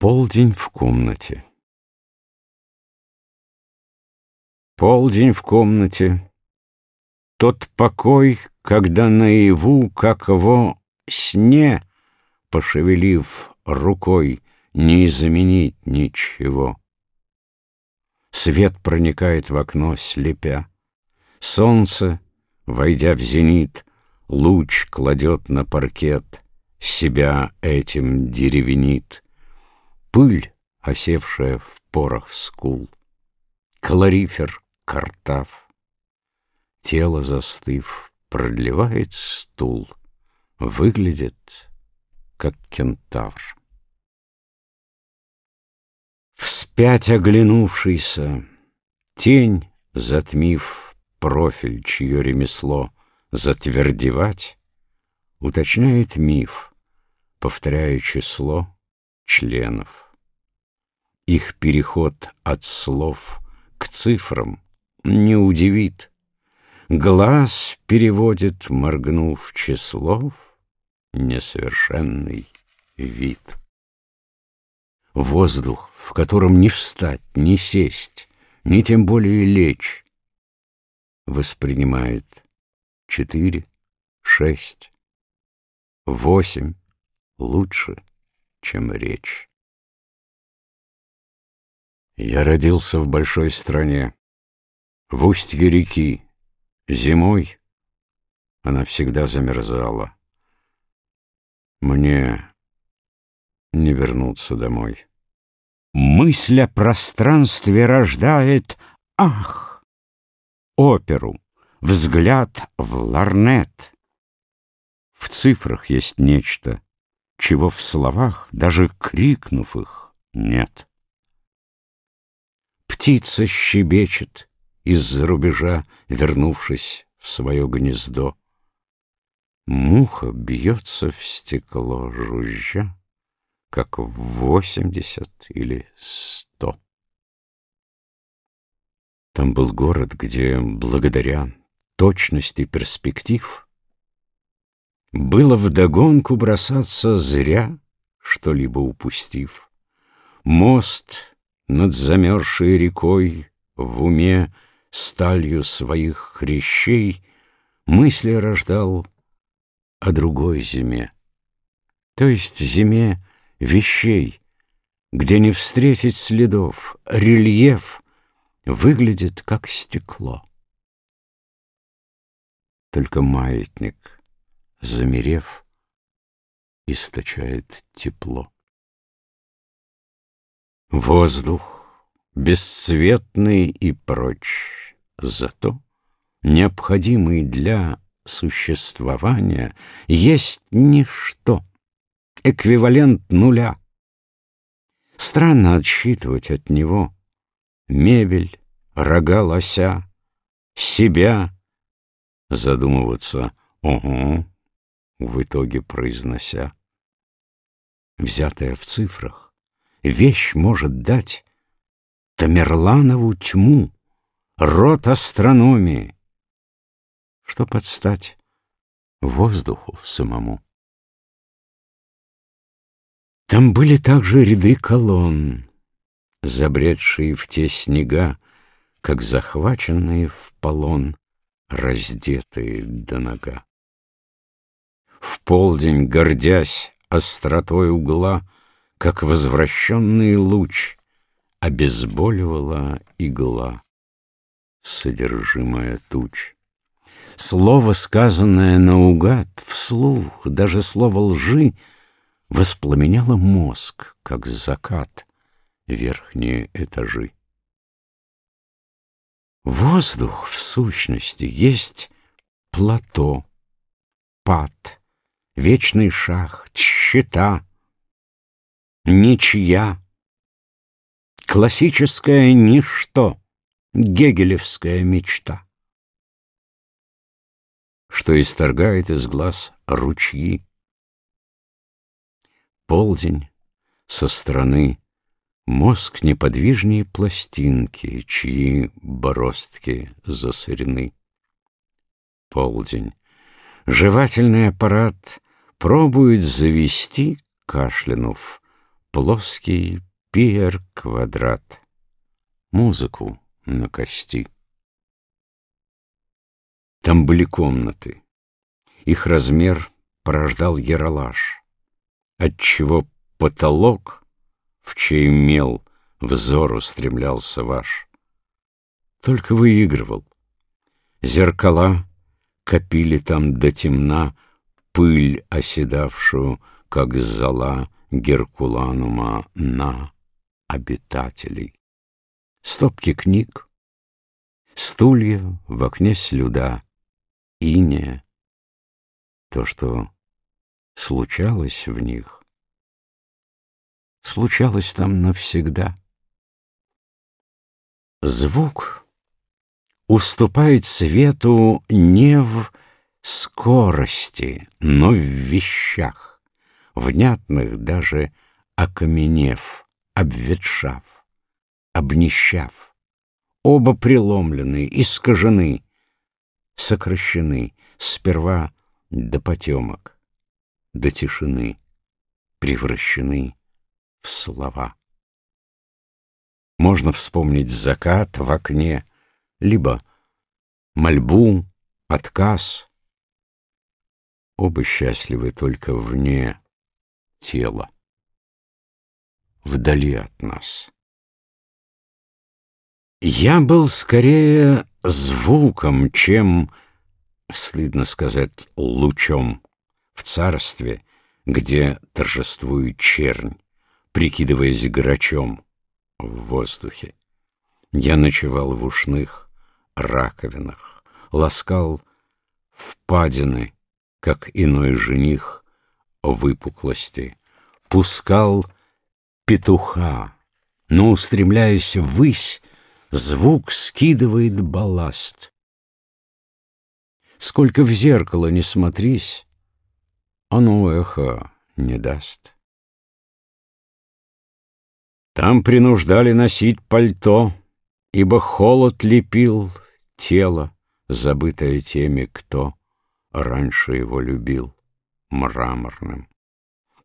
Полдень в комнате. Полдень в комнате. Тот покой, когда наяву, как его сне, пошевелив рукой, не изменить ничего. Свет проникает в окно, слепя. Солнце, войдя в зенит, луч кладет на паркет, себя этим деревенит — Пыль, осевшая в порах скул, Калорифер, картав. Тело, застыв, продлевает стул, Выглядит, как кентавр. Вспять оглянувшийся, Тень, затмив профиль, чье ремесло Затвердевать, уточняет миф, Повторяя число членов. Их переход от слов к цифрам не удивит. Глаз переводит, моргнув числов, несовершенный вид. Воздух, в котором не встать, не сесть, ни тем более лечь, воспринимает четыре, шесть, восемь лучше — чем речь. Я родился в большой стране, в устье реки. Зимой она всегда замерзала. Мне не вернуться домой. Мысль о пространстве рождает «Ах!» Оперу, взгляд в ларнет. В цифрах есть нечто, чего в словах, даже крикнув их, нет. Птица щебечет из-за рубежа, вернувшись в свое гнездо. Муха бьется в стекло, жужжа, как в восемьдесят или сто. Там был город, где, благодаря точности перспектив, было вдогонку бросаться зря, что-либо упустив. Мост над замерзшей рекой в уме сталью своих хрящей мысли рождал о другой зиме, то есть зиме вещей, где не встретить следов, рельеф выглядит как стекло. Только маятник — замерев, источает тепло. Воздух бесцветный и прочь, зато необходимый для существования есть ничто, эквивалент нуля. Странно отсчитывать от него мебель, рога лося, себя, задумываться, ого, в итоге произнося. Взятая в цифрах, вещь может дать Тамерланову тьму, род астрономии, что подстать воздуху самому. Там были также ряды колонн, забредшие в те снега, как захваченные в полон, раздетые до нога. В полдень, гордясь остротой угла, Как возвращенный луч, Обезболивала игла, Содержимое туч. Слово, сказанное наугад, вслух, Даже слово лжи, Воспламеняло мозг, как закат, Верхние этажи. Воздух, в сущности, есть плато, пад, вечный шах, тщета, ничья, классическое ничто, гегелевская мечта, что исторгает из глаз ручьи. Полдень со стороны Мозг неподвижнее пластинки, чьи бороздки засорены. Полдень. Жевательный аппарат пробует завести, кашлянув, плоский пиер-квадрат, музыку на кости. Там были комнаты. Их размер порождал яролаж, отчего потолок, в чей мел взор устремлялся ваш, только выигрывал. Зеркала копили там до темна пыль, оседавшую, как зола Геркуланума на обитателей. Стопки книг, стулья в окне слюда, иния, то, что случалось в них, случалось там навсегда. Звук уступает свету не в скорости, но в вещах, внятных даже окаменев, обветшав, обнищав. Оба преломлены, искажены, сокращены, сперва до потемок, до тишины, превращены в слова. Можно вспомнить закат в окне, либо мольбу, отказ. Оба счастливы только вне тела, вдали от нас. Я был скорее звуком, чем, стыдно сказать, лучом в царстве, где торжествует чернь, прикидываясь грачом в воздухе. Я ночевал в ушных раковинах, ласкал впадины, как иной жених выпуклости, пускал петуха, но, устремляясь ввысь, звук скидывает балласт. Сколько в зеркало не смотрись, оно эхо не даст. Там принуждали носить пальто, Ибо холод лепил тело, забытое теми, кто раньше его любил, мраморным.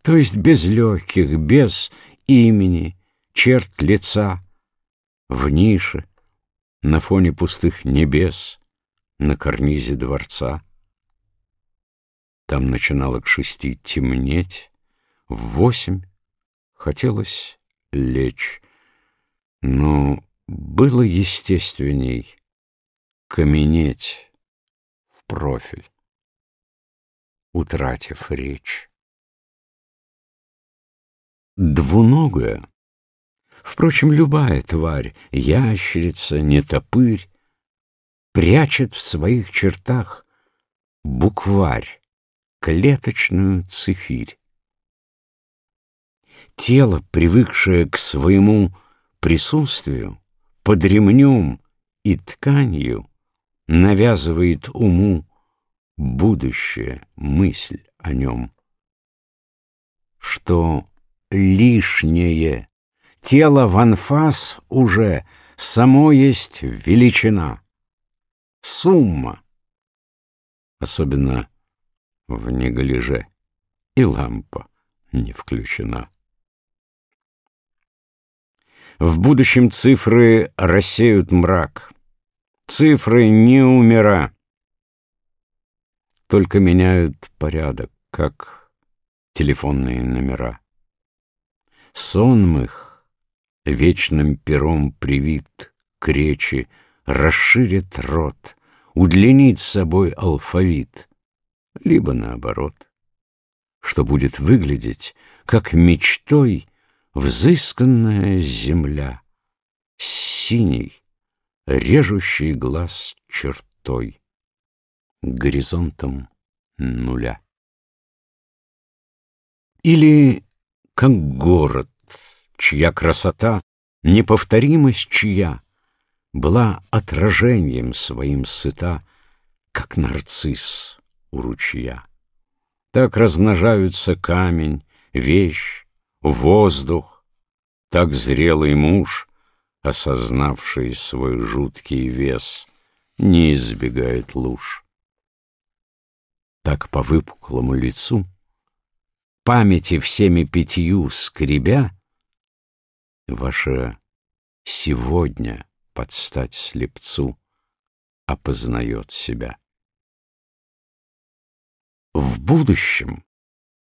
То есть без легких, без имени, черт лица, в нише, на фоне пустых небес, на карнизе дворца. Там начинало к шести темнеть, в восемь хотелось лечь, но было естественней каменеть в профиль, утратив речь. Двуногая, впрочем, любая тварь, ящерица, нетопырь, прячет в своих чертах букварь, клеточную цифирь. Тело, привыкшее к своему присутствию, под ремнем и тканью навязывает уму будущее мысль о нем. Что лишнее тело в анфас уже само есть величина, сумма, особенно в неглиже, и лампа не включена. В будущем цифры рассеют мрак. Цифры не умира, только меняют порядок, как телефонные номера. Сон их вечным пером привит к речи, расширит рот, удлинит собой алфавит, либо наоборот, что будет выглядеть как мечтой Взысканная земля, синий, режущий глаз чертой, горизонтом нуля. Или как город, чья красота, неповторимость чья, была отражением своим сыта, как нарцисс у ручья. Так размножаются камень, вещь, воздух, так зрелый муж, осознавший свой жуткий вес, не избегает луж. Так по выпуклому лицу, памяти всеми пятью скребя, Ваше сегодня под стать слепцу опознает себя. В будущем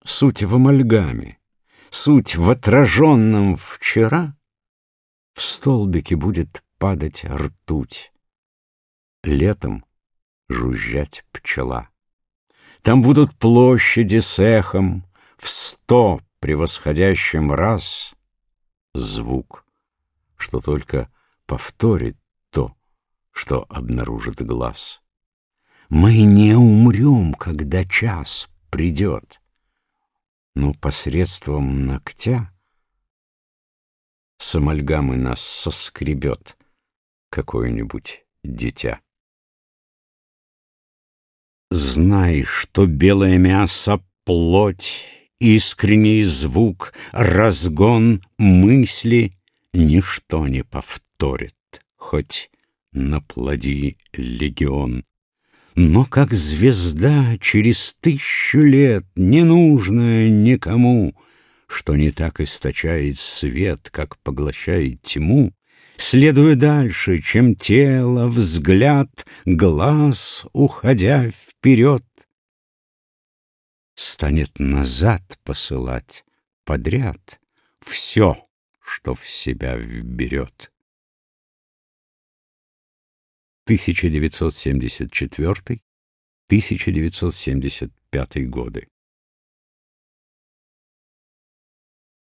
суть в амальгаме, суть в отраженном вчера, в столбике будет падать ртуть, летом жужжать пчела. Там будут площади с эхом, в сто превосходящим раз звук, что только повторит то, что обнаружит глаз. Мы не умрем, когда час придет, но посредством ногтя с амальгамы нас соскребет какое-нибудь дитя. Знай, что белое мясо — плоть, искренний звук, разгон мысли ничто не повторит, хоть наплоди легион. Но как звезда через тысячу лет, ненужная никому, что не так источает свет, как поглощает тьму, следуя дальше, чем тело, взгляд, глаз, уходя вперед, станет назад посылать подряд все, что в себя вберет. 1974-1975 годы